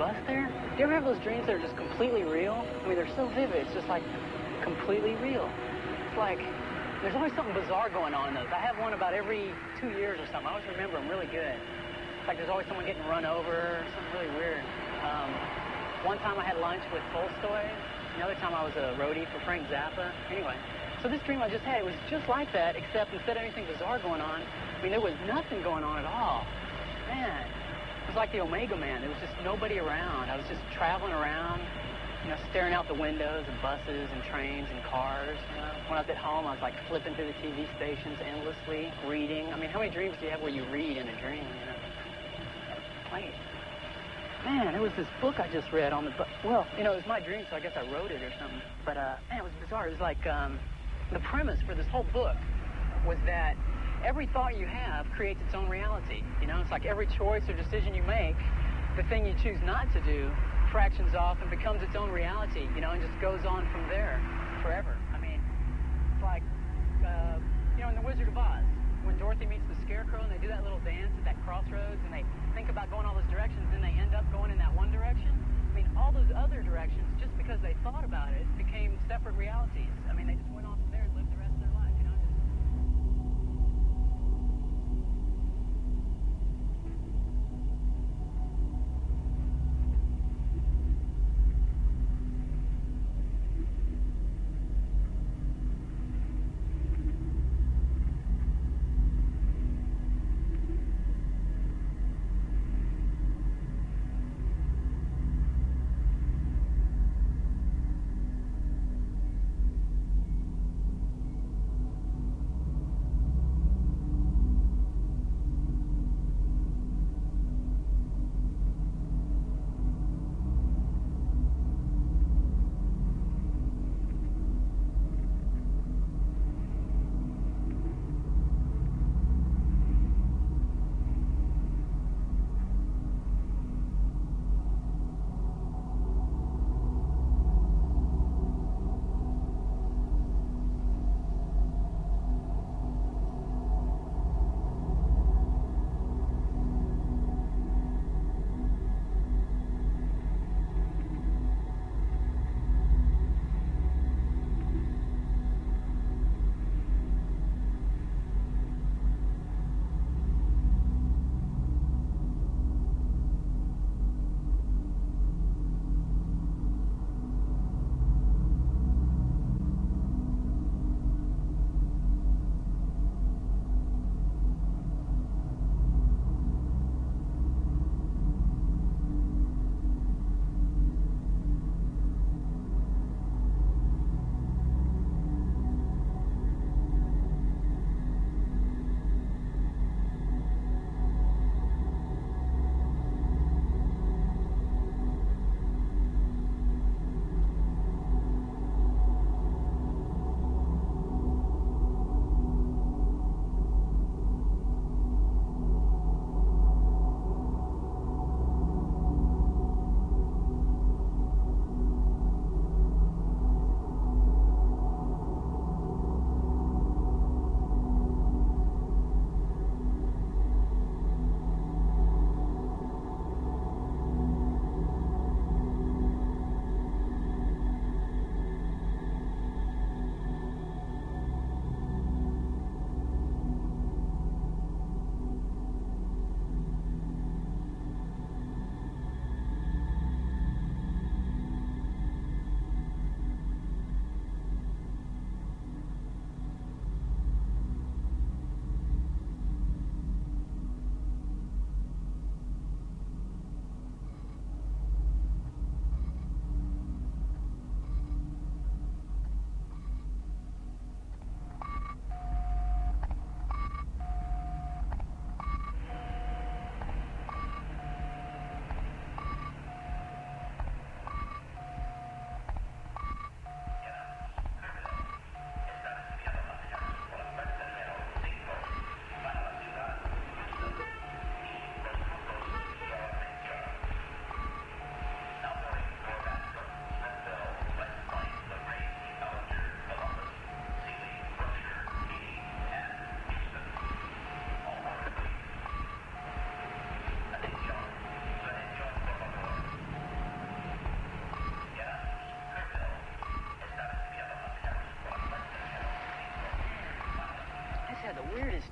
bus there. Do you ever have those dreams that are just completely real? I mean, they're so vivid. It's just like completely real. It's like there's always something bizarre going on in those. I have one about every two years or something. I always remember them really good. It's like there's always someone getting run over, something really weird. Um, one time I had lunch with Tolstoy. Another time I was a roadie for Frank Zappa. Anyway, so this dream I just had, it was just like that, except instead of anything bizarre going on, I mean, there was nothing going on at all. Man, was like the Omega Man. There was just nobody around. I was just traveling around, you know, staring out the windows of buses and trains and cars. You know? When I was at home, I was like flipping through the TV stations endlessly, reading. I mean, how many dreams do you have where you read in a dream? You know? Wait. Man, it was this book I just read on the bu- well, you know, it was my dream, so I guess I wrote it or something. But uh, man, it was bizarre. It was like um, the premise for this whole book was that every thought you have creates its own reality. You know, it's like every choice or decision you make, the thing you choose not to do fractions off and becomes its own reality, you know, and just goes on from there forever. I mean, it's like, uh, you know, in The Wizard of Oz, when Dorothy meets the Scarecrow and they do that little dance at that crossroads and they think about going all those directions and they end up going in that one direction. I mean, all those other directions, just because they thought about it, became separate realities. I mean, they just went on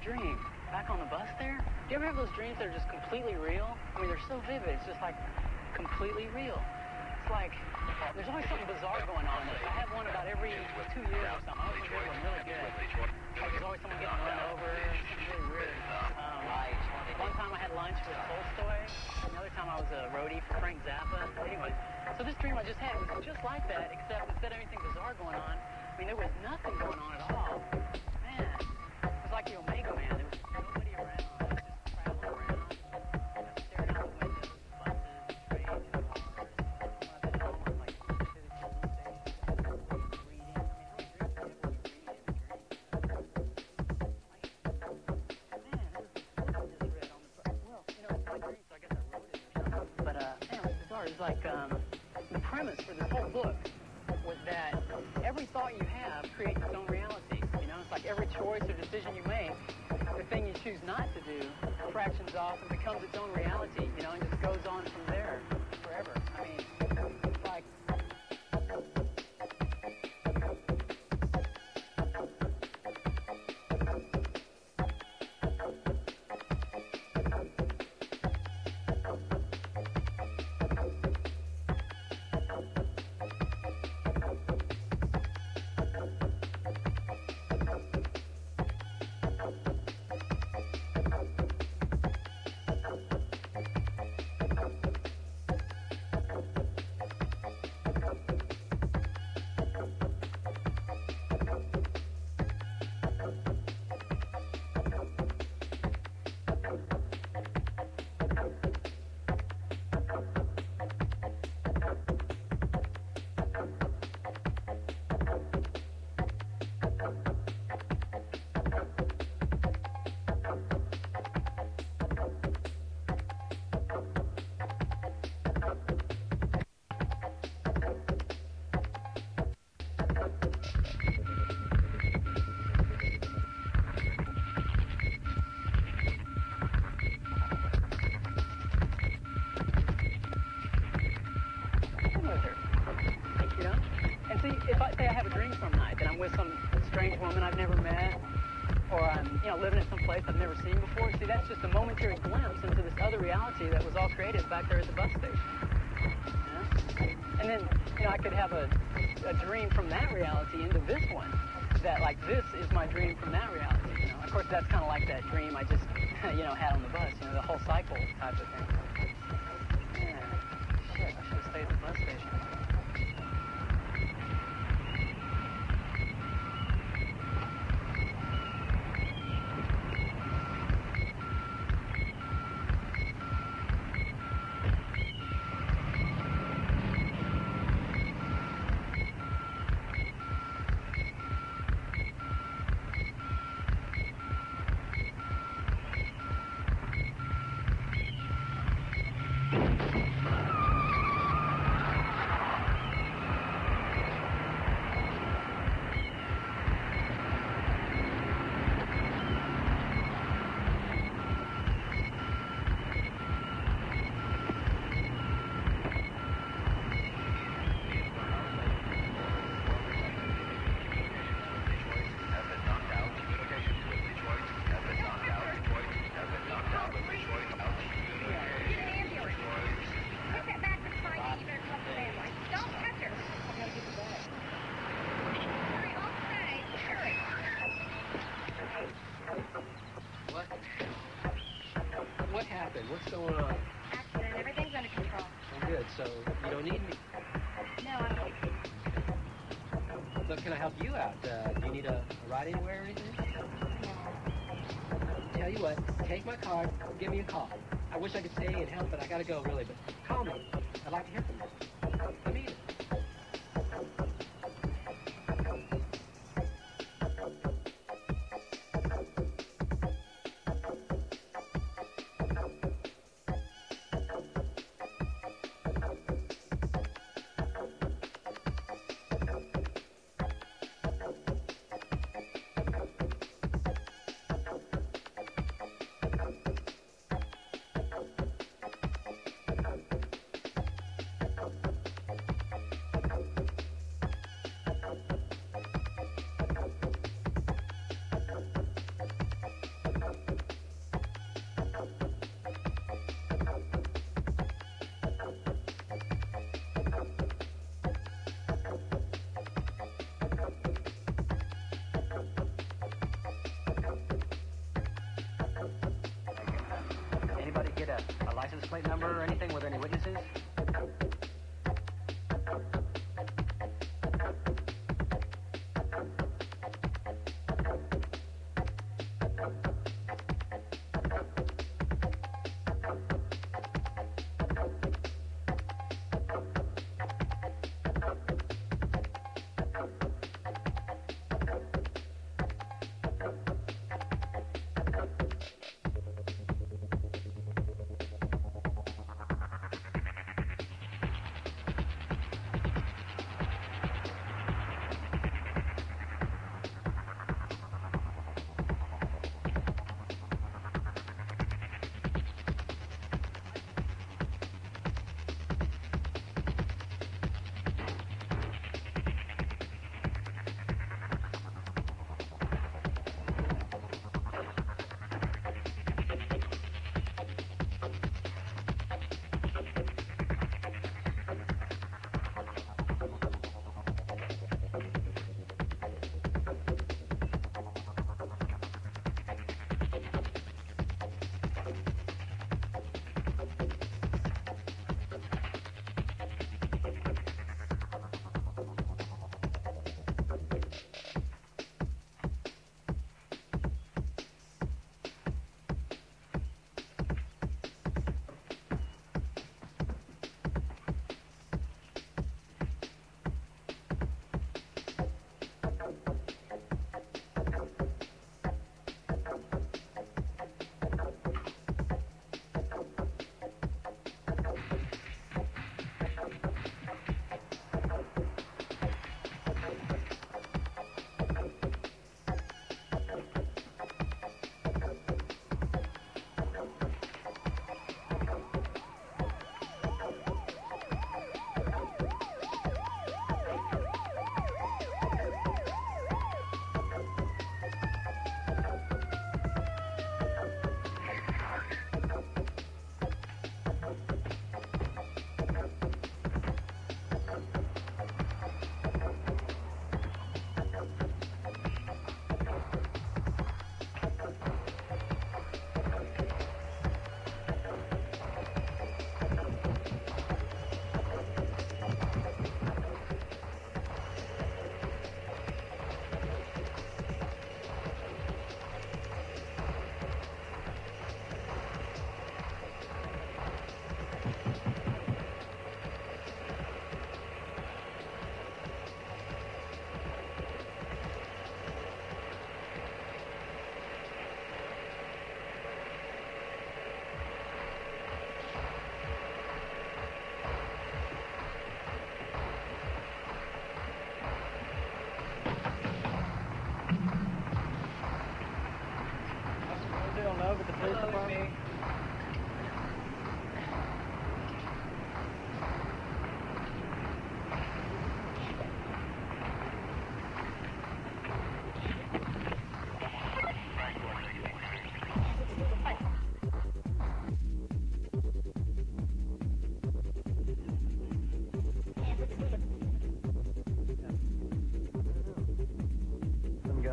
dream back on the bus there. Do you ever have those dreams that are just completely real? I mean, they're so vivid. It's just like completely real. It's like there's always something bizarre going on. I have one about every two years or something. I always remember them really good. Like there's always someone getting run over. Something really weird. Um, one time I had lunch with Tolstoy. Another time I was a roadie for Frank Zappa. Anyway, so this dream I just had was just like that, except instead of anything bizarre going on, I mean, there was nothing going on at all. Woman I've never met, or I'm, you know, living in some place I've never seen before, see, that's just a momentary glimpse into this other reality that was all created back there at the bus station. You? And then, you know, I could have a, a dream from that reality into this one. That, like, this is my dream from that reality, you know? Of course, that's kind of like that dream I just, you know, had on the bus, you know, the whole cycle type of thing. Give me a call. I wish I could stay and help, but I gotta go really. But call me. I'd like to hear from you. Plate number or anything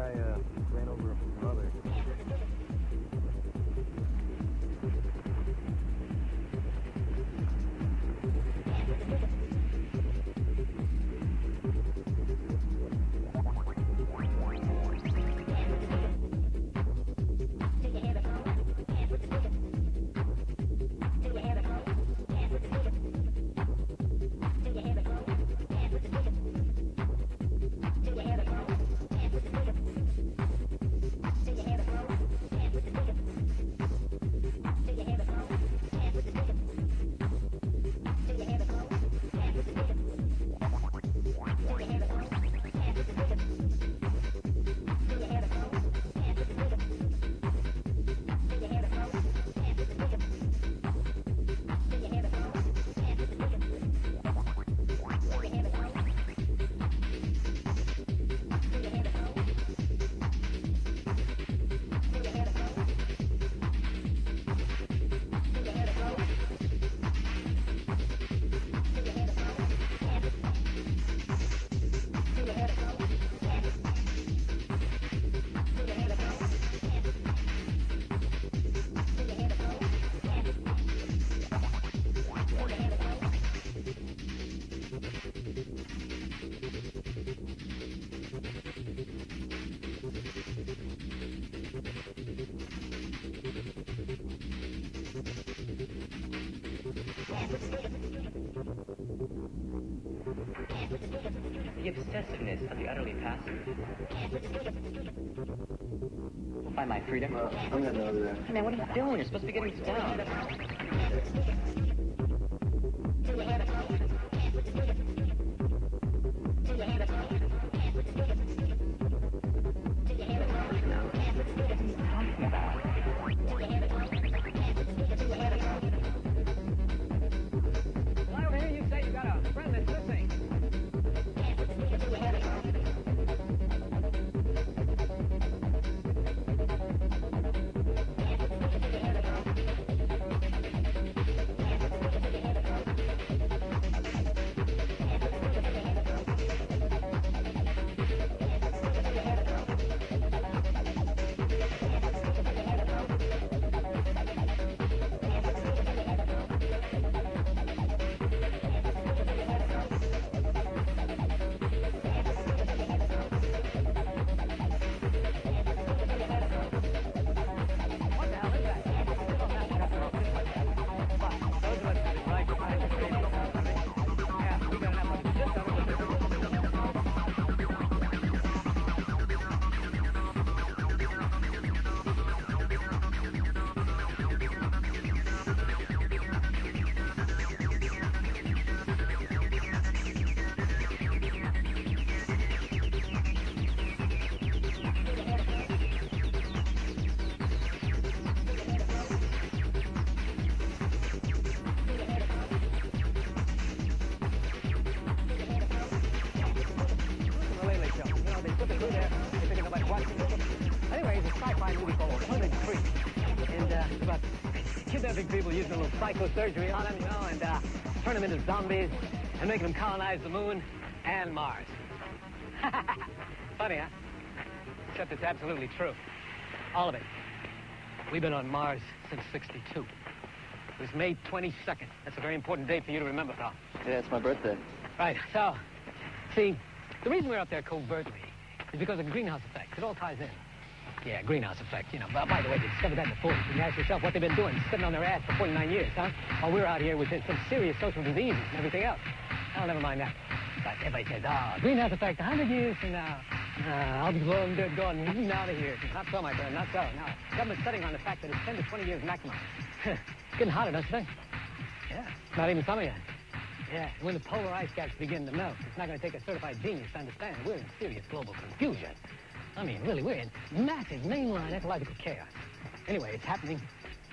Guy uh, We'll find my freedom. I'm gonna over there. Hey man, what are you doing? You're supposed to be getting down. Kidnapping people using a little psychosurgery on them, you know, and uh, turn them into zombies and making them colonize the moon and Mars. Funny, huh? Except it's absolutely true. All of it. We've been on Mars since 62. It was May 22nd. That's a very important date for you to remember, pal. Yeah, it's my birthday. Right, so, see, the reason we're up there covertly is because of the greenhouse effect. It all ties in. Yeah, greenhouse effect, you know. But by the way, they discovered that before. You ask yourself what they've been doing, sitting on their ass for 49 years, huh? While we're out here with some serious social diseases and everything else. Oh, never mind that. But everybody says, oh, greenhouse effect, 100 years from now. Uh, I'll be dead gone, moving out of here. Not so, my friend, not so. No, government's betting on the fact that it's 10 to 20 years maximum. getting hotter, don't you think? Yeah, not even summer yet. Yeah, when the polar ice caps begin to melt, it's not going to take a certified genius to understand we're in serious global confusion. I mean, really, we're in massive mainline ecological chaos. Anyway, it's happening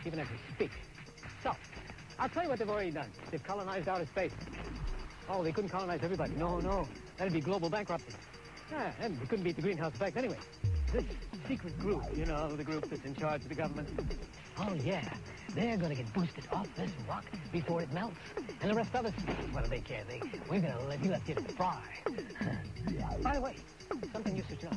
even as we speak. So, I'll tell you what they've already done. They've colonized outer space. Oh, they couldn't colonize everybody. No, no. That'd be global bankruptcy. Yeah, and they couldn't beat the greenhouse effect anyway. This secret group, you know, the group that's in charge of the government. Oh, yeah. They're going to get boosted off this rock before it melts. And the rest of us, what do they care? They, we're to let you left here to fry. By the way, something you should know.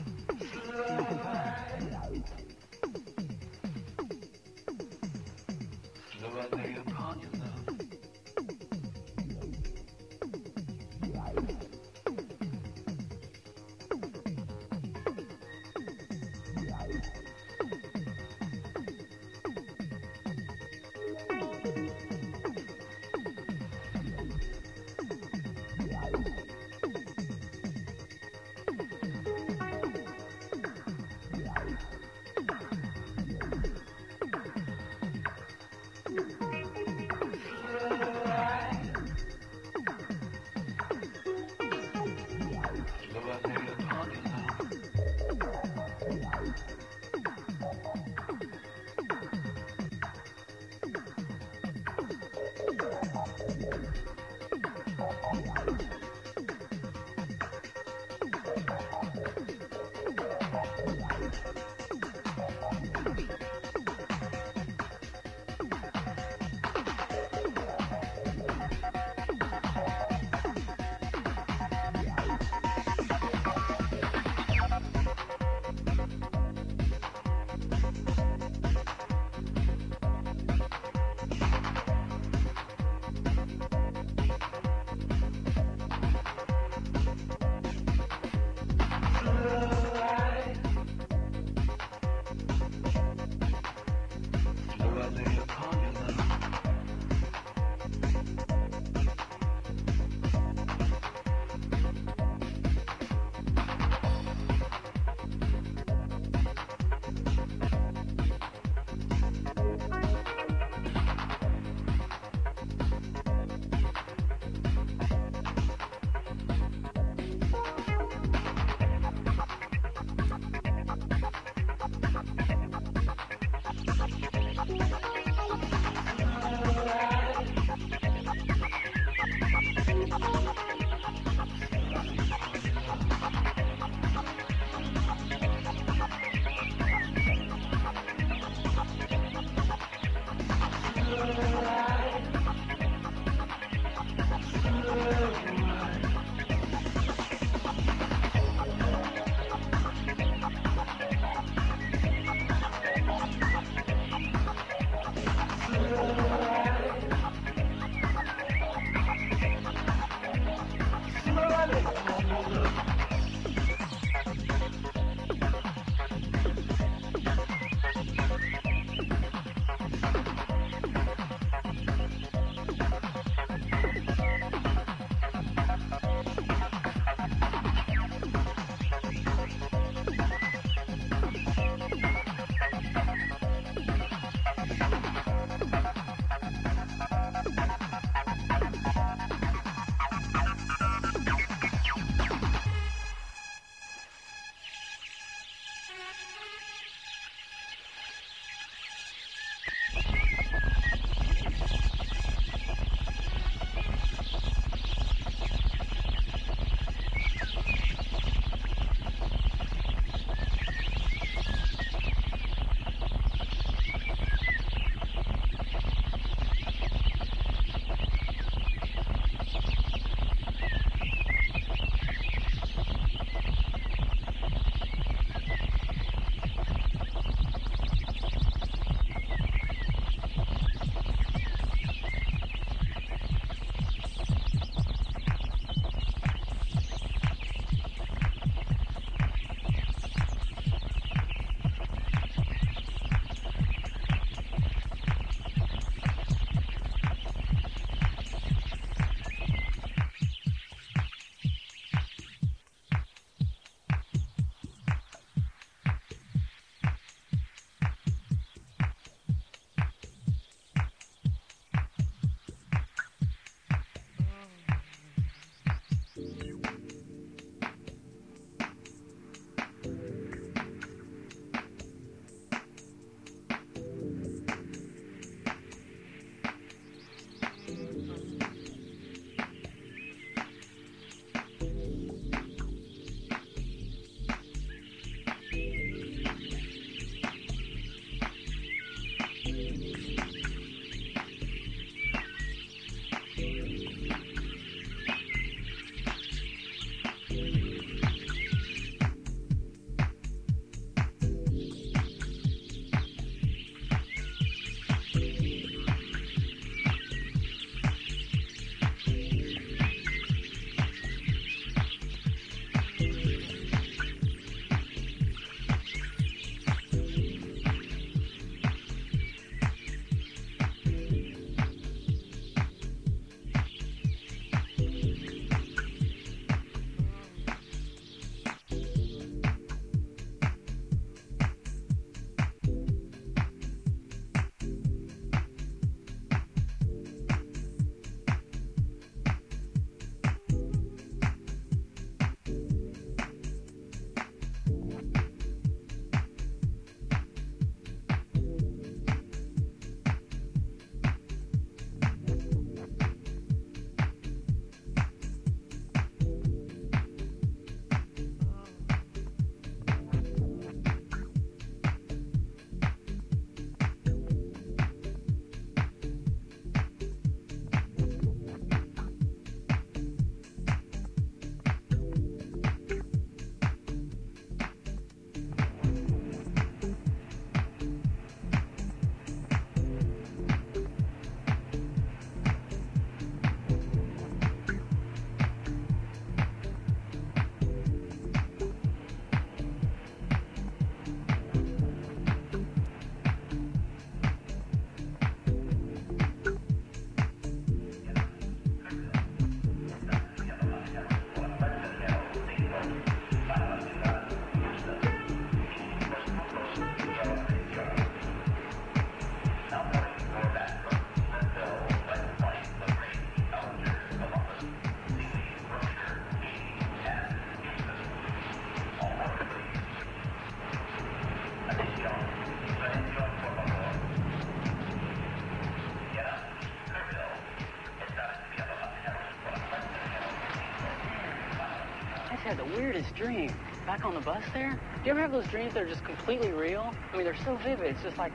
Dream back on the bus there. Do you ever have those dreams that are just completely real? I mean, they're so vivid. It's just like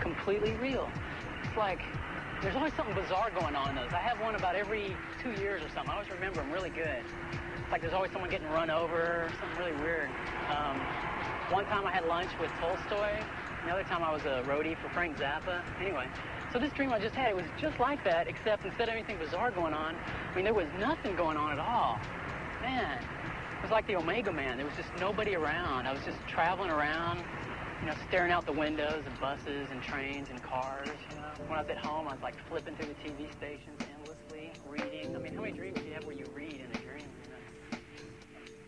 completely real. It's like there's always something bizarre going on in those. I have one about every two years or something. I always remember them really good. It's like there's always someone getting run over, something really weird. Um, one time I had lunch with Tolstoy. Another time I was a roadie for Frank Zappa. Anyway, so this dream I just had, it was just like that, except instead of anything bizarre going on, I mean, there was nothing going on at all. Man, was like the Omega Man. There was just nobody around. I was just traveling around, you know, staring out the windows of buses and trains and cars. You know, when I was at home, I was like flipping through the TV stations endlessly, reading. I mean, how many dreams do you have where you read in a dream?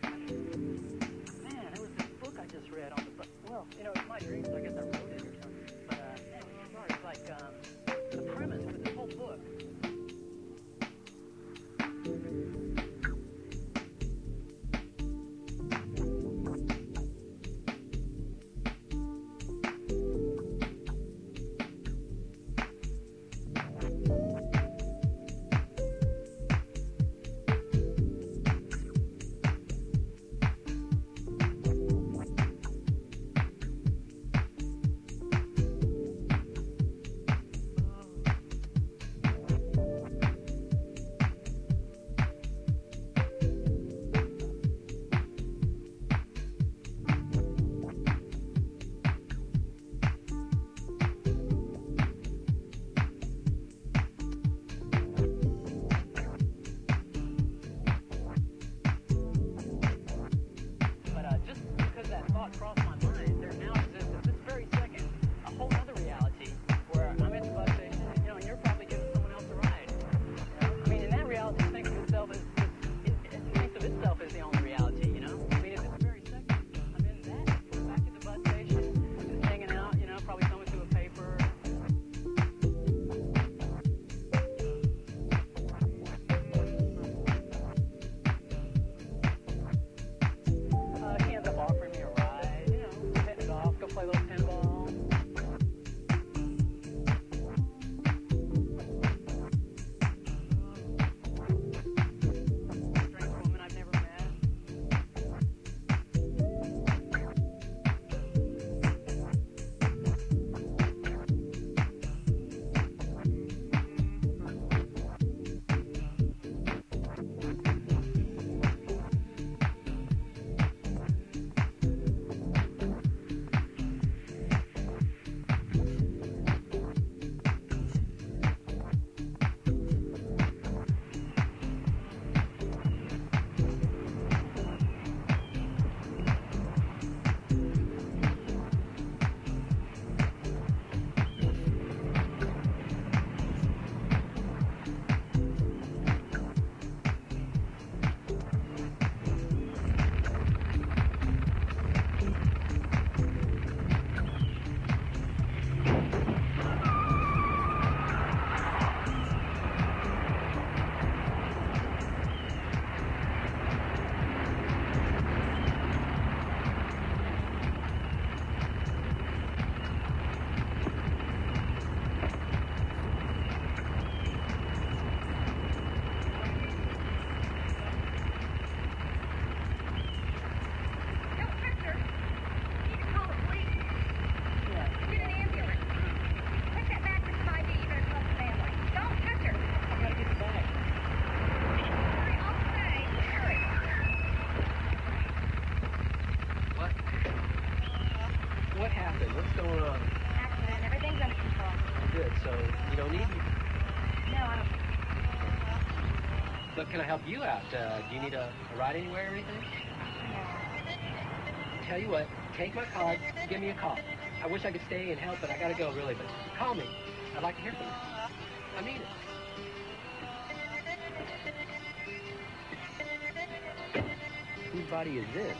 You know? Man, there was this book I just read on the bus. Well, you know, it's my dream, so I guess I wrote can I help you out? Uh, do you need a, a ride anywhere or anything? Tell you what, take my card, give me a call. I wish I could stay and help, but I gotta go really. But call me. I'd like to hear from you. I mean it. Whose body is this?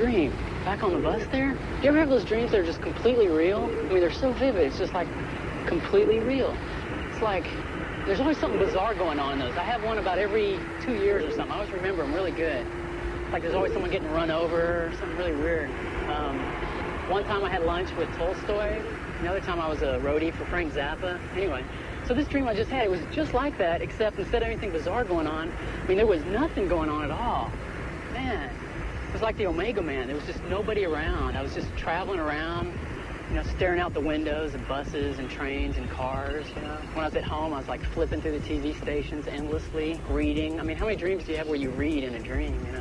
dream back on the bus there. Do You ever have those dreams that are just completely real? I mean, they're so vivid. It's just like completely real. It's like there's always something bizarre going on in those. I have one about every two years or something. I always remember them really good. Like there's always someone getting run over or something really weird. Um, one time I had lunch with Tolstoy. Another time I was a roadie for Frank Zappa. Anyway, so this dream I just had, it was just like that, except instead of anything bizarre going on, I mean, there was nothing going on at all was like the Omega Man. There was just nobody around. I was just traveling around, you know, staring out the windows of buses and trains and cars, you know. When I was at home, I was like flipping through the TV stations endlessly, reading. I mean, how many dreams do you have where you read in a dream, you know?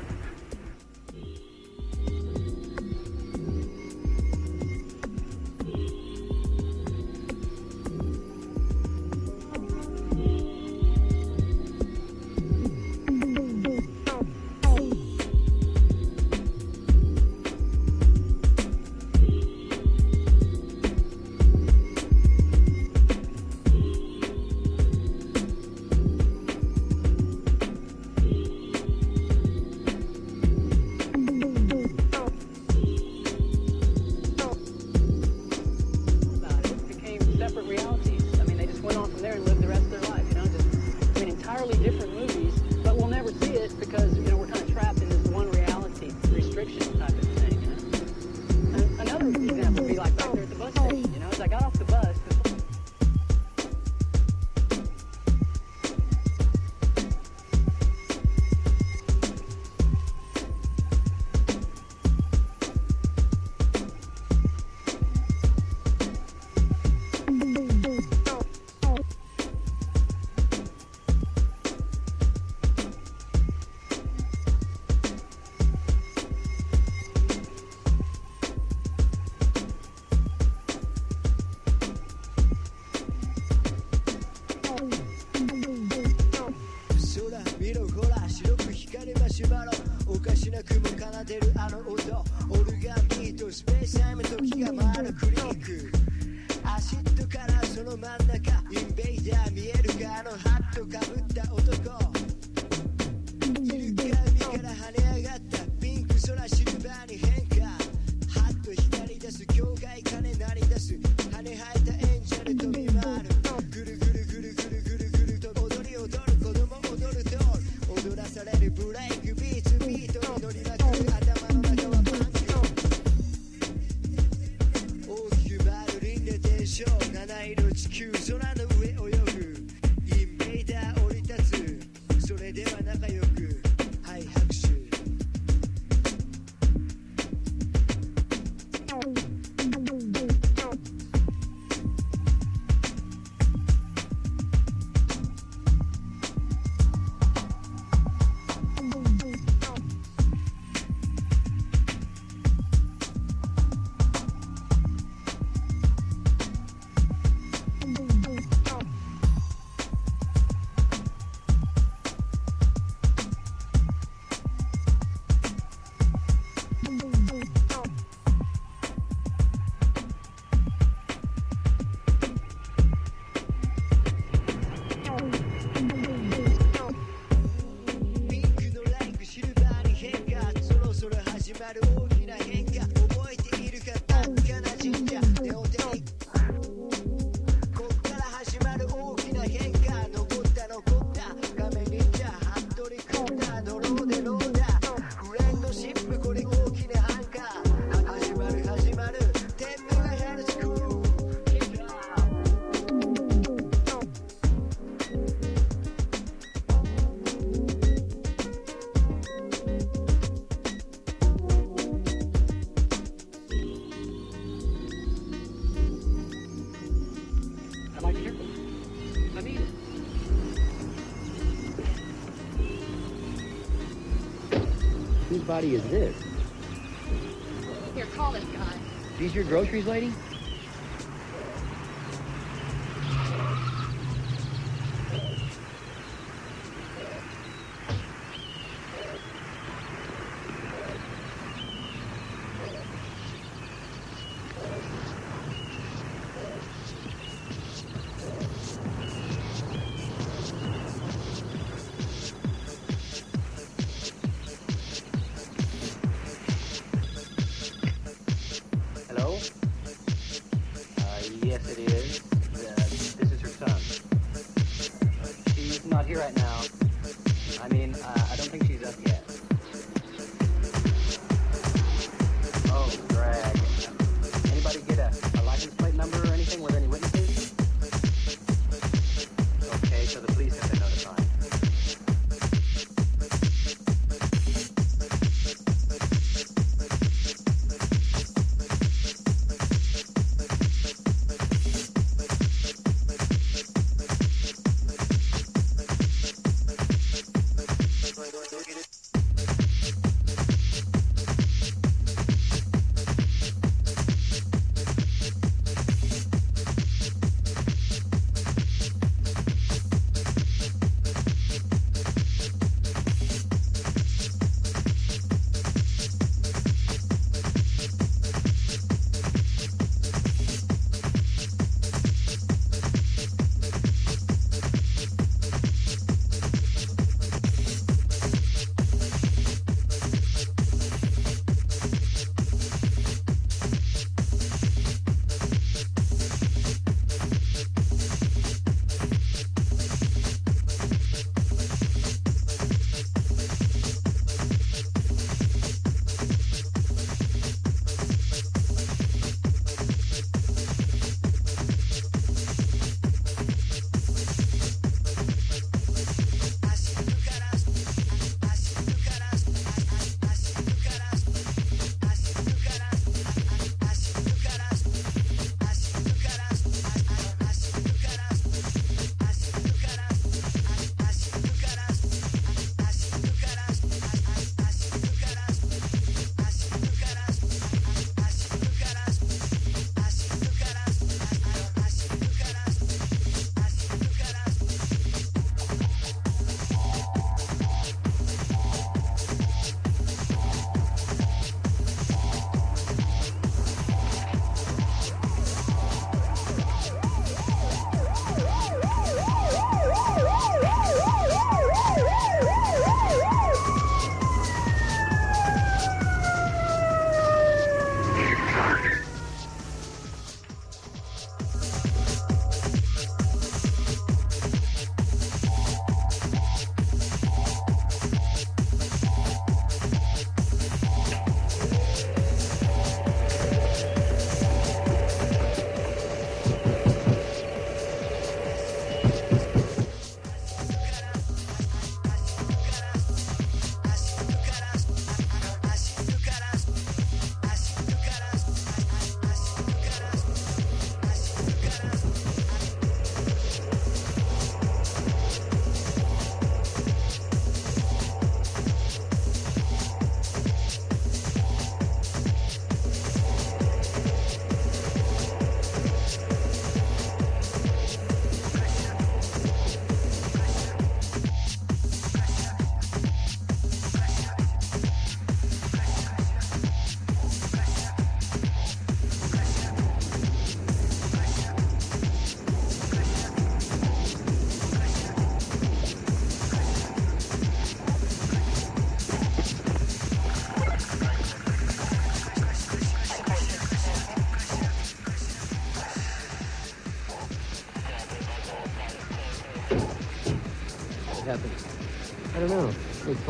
body is this? Here, call this guy. These your groceries, lady?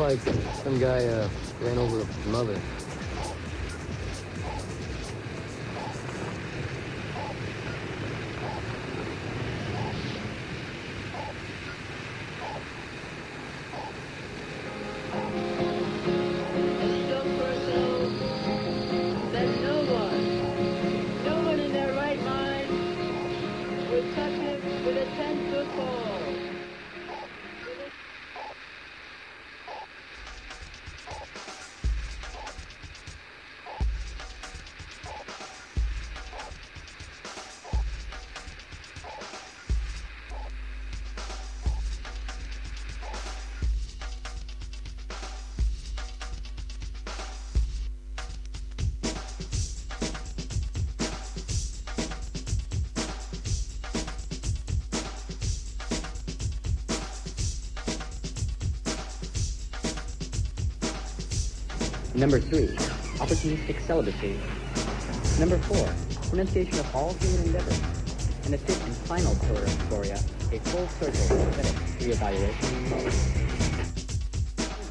Like some guy uh, ran over a Number three, opportunistic celibacy. Number four, pronunciation of all human endeavor. And the fifth and final pillar of Gloria, a full circle aesthetic reevaluation.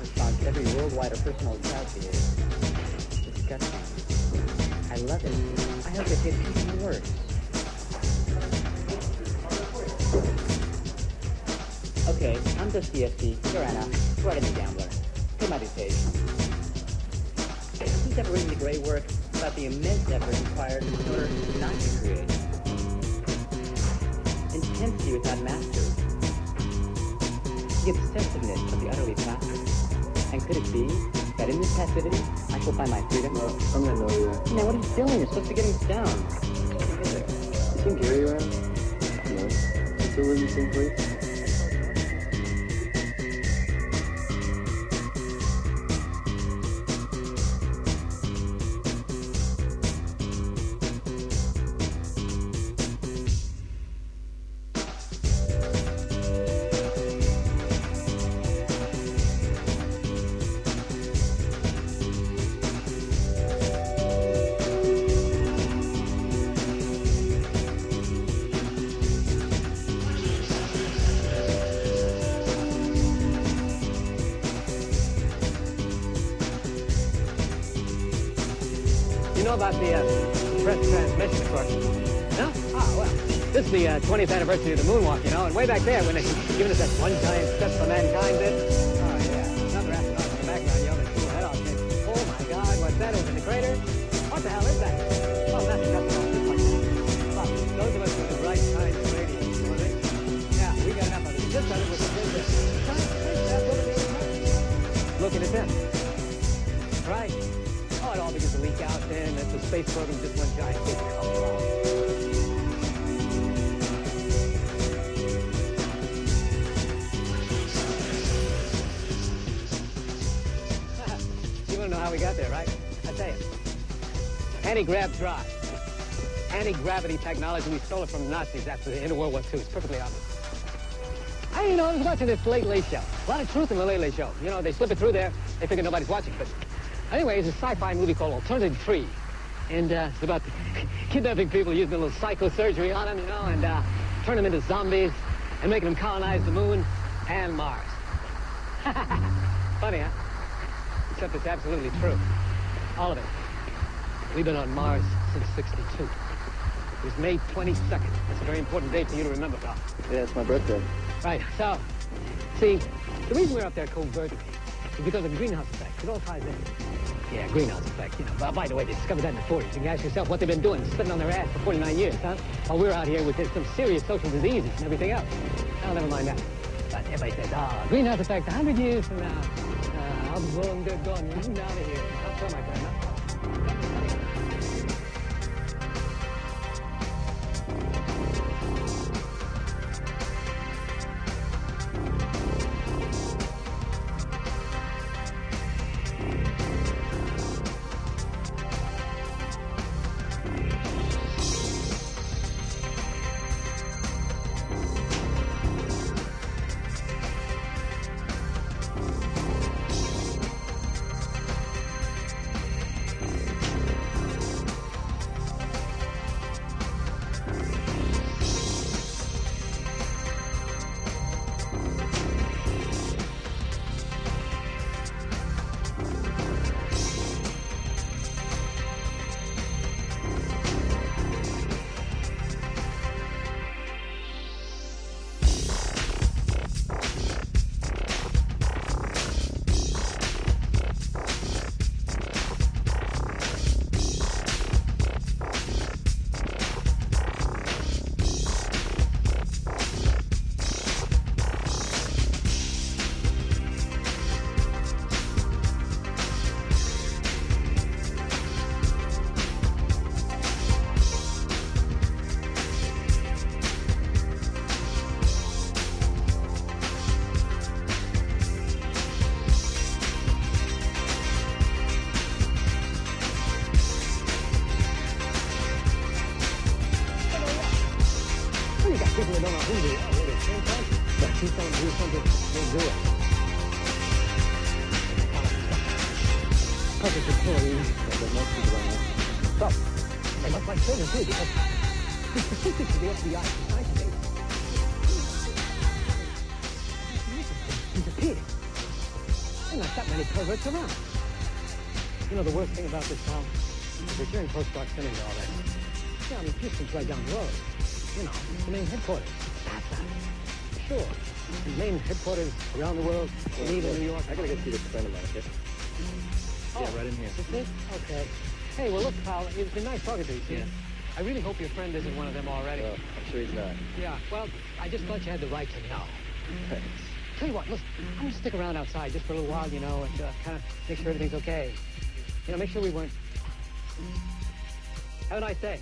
Response every worldwide or personal child theater. Disgusting. I love it. I hope it gets even worse. Okay, I'm Dostoevsky, you're Anna, writing the gambler. Take my dictation. Ever written the great work about the immense effort required in order not to create. Intensity without mastery. The obsessiveness of the utterly passive. And could it be that in this passivity I shall find my freedom? Oh, I'm gonna know you. Man, what are you doing? You're supposed to be getting down. You seen Gary around? No. You still live in the 20th anniversary of the moonwalk, you know, and way back there when they given us that one giant step for mankind. Technology. We stole it from the Nazis after the end of World War II. It's perfectly obvious. I, you know, I was watching this Late Late Show. A lot of truth in the Late Late Show. You know, they slip it through there. They figure nobody's watching. But anyway, it's a sci-fi movie called Alternative 3. And uh, it's about kidnapping people, using a little psychosurgery on them, you know, and uh, turn them into zombies and making them colonize the moon and Mars. Funny, huh? Except it's absolutely true. All of it. We've been on Mars since 62. Was May 22nd. That's a very important date for you to remember, Doc. Yeah, it's my birthday. Right, so, see, the reason we're up there covertly is because of the greenhouse effect. It all ties in. Yeah, greenhouse effect, you know. But by the way, they discovered that in the 40s. You can ask yourself what they've been doing, sitting on their ass for 49 years, huh? While we're out here with some serious social diseases and everything else. Now, never mind that. But everybody says, ah, greenhouse effect 100 years from now. Uh, I'll be rolling good going right out of here. Not so, my friend. Around the world, even New York. I gotta get you this friend of mine, okay? Oh, Yeah, right in here. Is it? Okay. Hey, well, look, pal, it's been nice talking to you. Yeah. I really hope your friend isn't one of them already. Well, I'm sure he's not. Yeah, well, I just thought you had the right to know. Thanks. Tell you what, listen, I'm gonna stick around outside just for a little while, you know, and uh, kind of make sure everything's okay. You know, make sure we weren't. Have a nice day.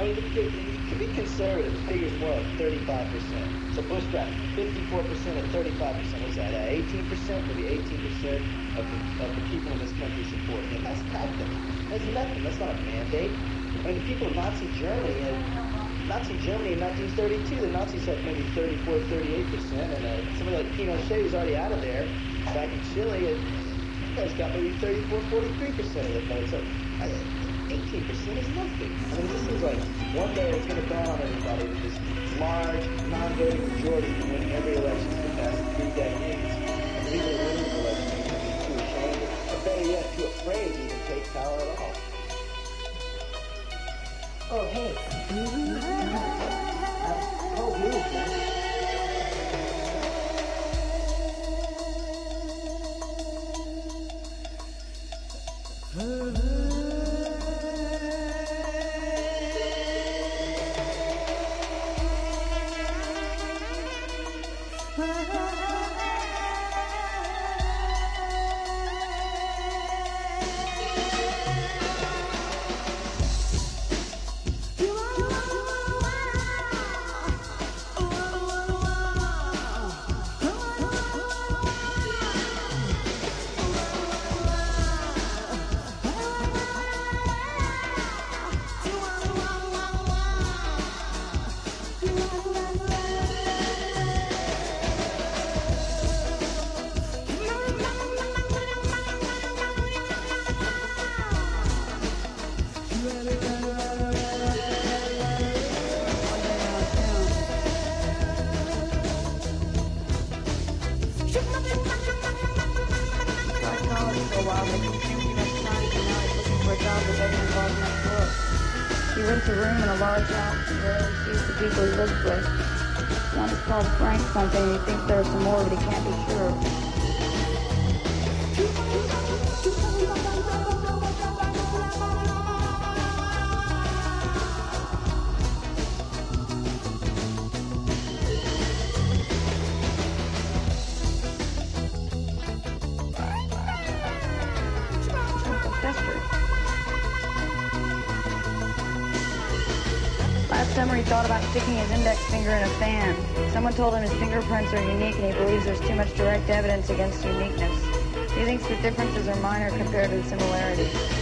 I mean, to be conservative, the figure's like 35%. So Bush got 54% and 35%. What's that? Uh, 18%? Maybe 18% of the, of the people in this country support him. That's nothing. That's nothing. That's not a mandate. I mean, the people of Nazi Germany had Nazi Germany in 1932, the Nazis had maybe 34, 38 percent, and uh, somebody like Pinochet, who's already out of there, back in Chile, you guys got maybe 34, 43 percent of the vote. So, I, 18 percent is nothing. I mean, this seems like one day it's going to dawn on everybody that this large, non-voting majority can win every election for the past three decades. And legally winning the election is going to be too ashamed, or better yet, too afraid to even take power at all. Oh, hey. Oh, beautiful. He rents a room in a large house and rarely sees the people he lives with. One is called Frank something he thinks there are some more, but he can't be sure. About sticking his index finger in a fan. Someone told him his fingerprints are unique and he believes there's too much direct evidence against uniqueness. He thinks the differences are minor compared to the similarities.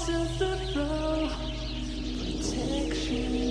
Of the road, protection.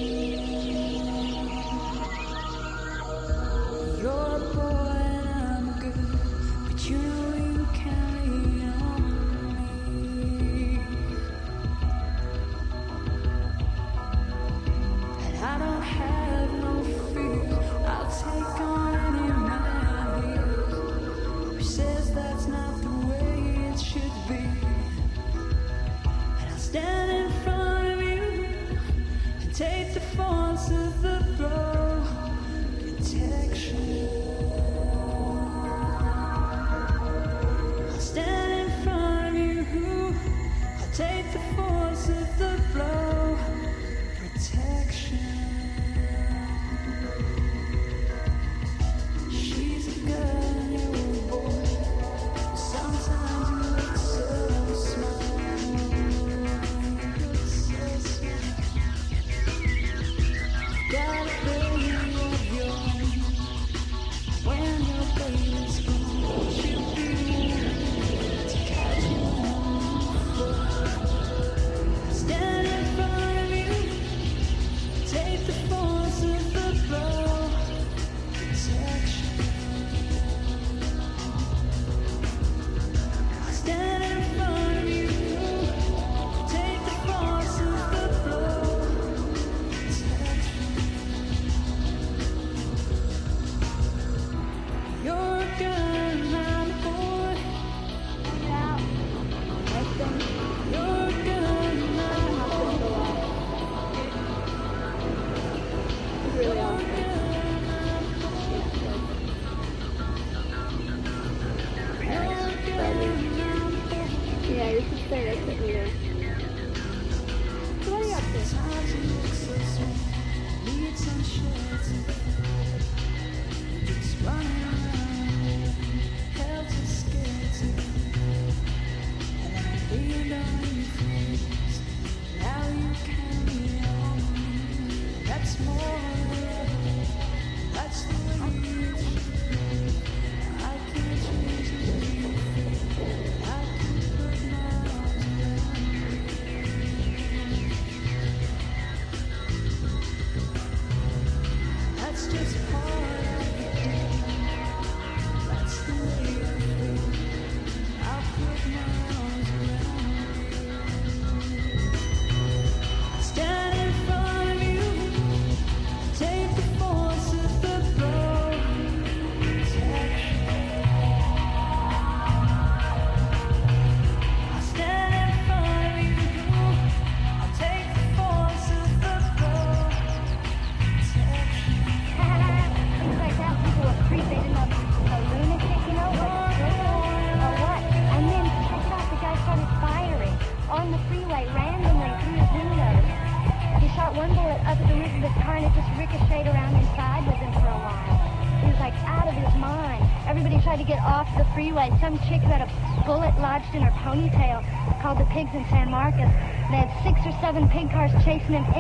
listening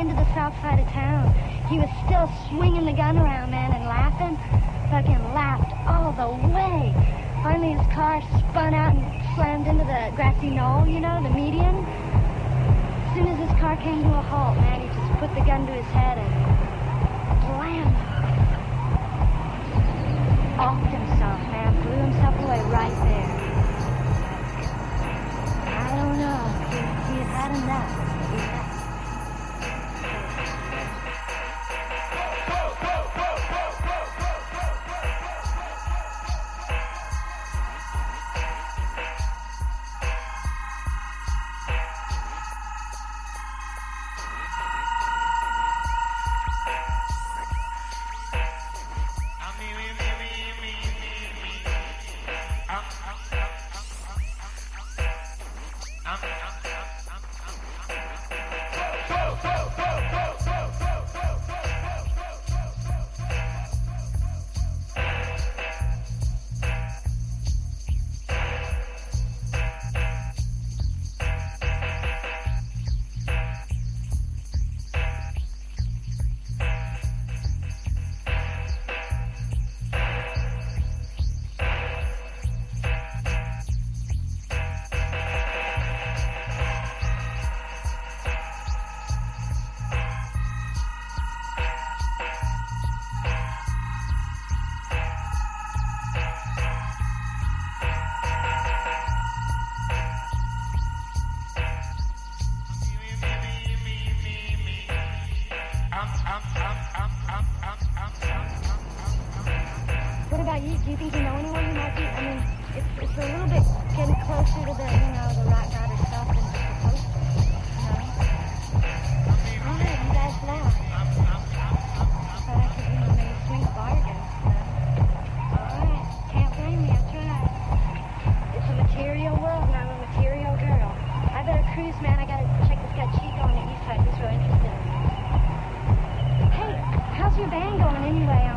给你买呀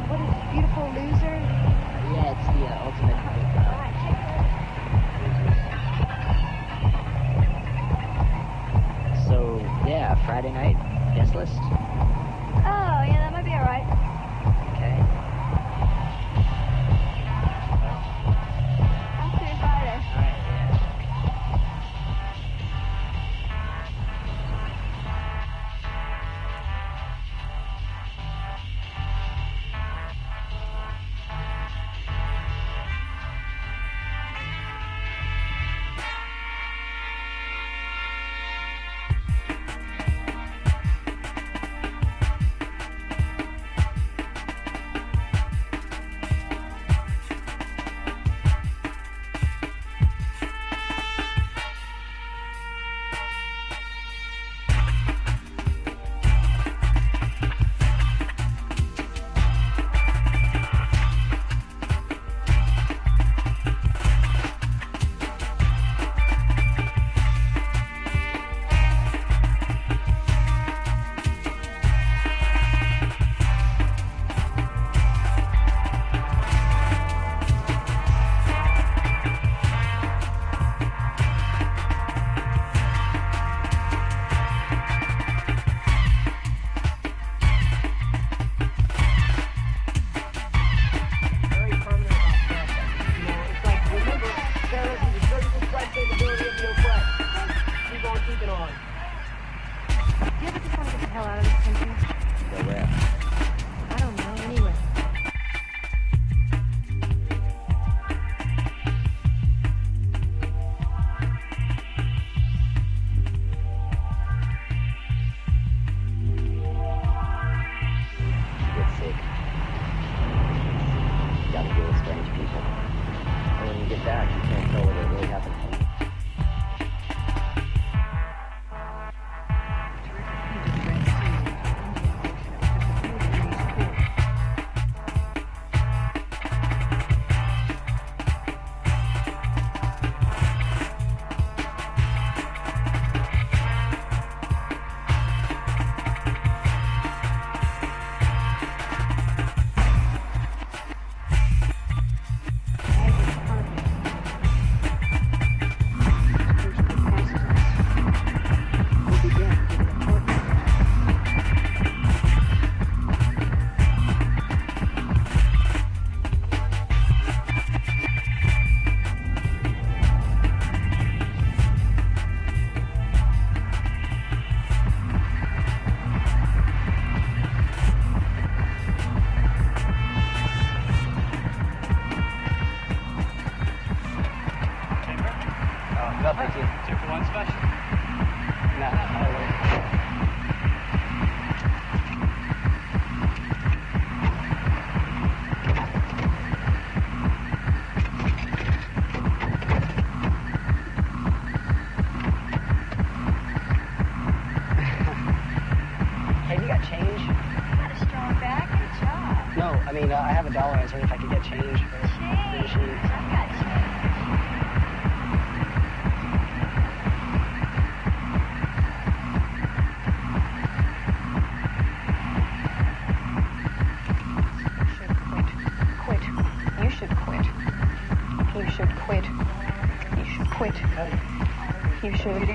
Should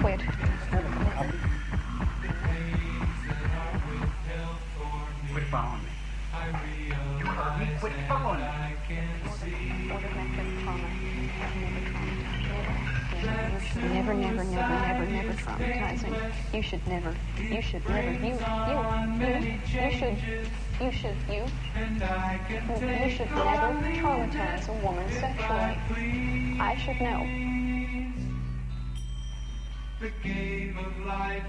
quit. Quit following me. You heard me. Quit following me. Never, never, never, never, never traumatizing. You should never. You should never. You, you, you, you should. You should. You. You should never traumatize a woman sexually. I should know.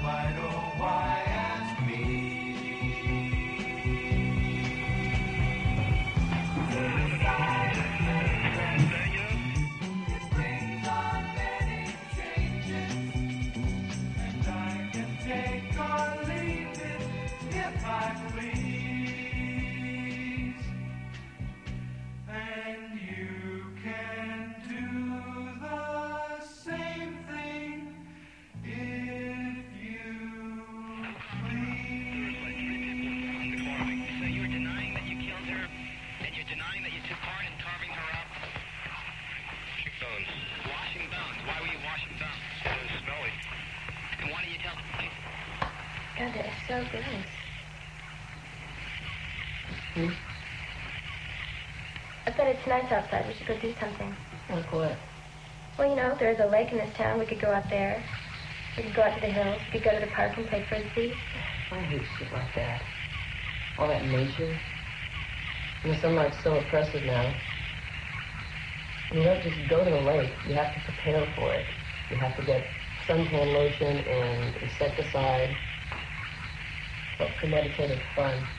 I replied, Is so. I bet it's nice outside. We should go do something. Like what? Well, you know, there's a lake in this town. We could go out there. We could go out to the hills. We could go to the park and play frisbee. I hate shit like that. All that nature. And the sunlight's so oppressive now. You don't just go to the lake. You have to prepare for it. You have to get suntan lotion and insecticide. Felt premeditated fun.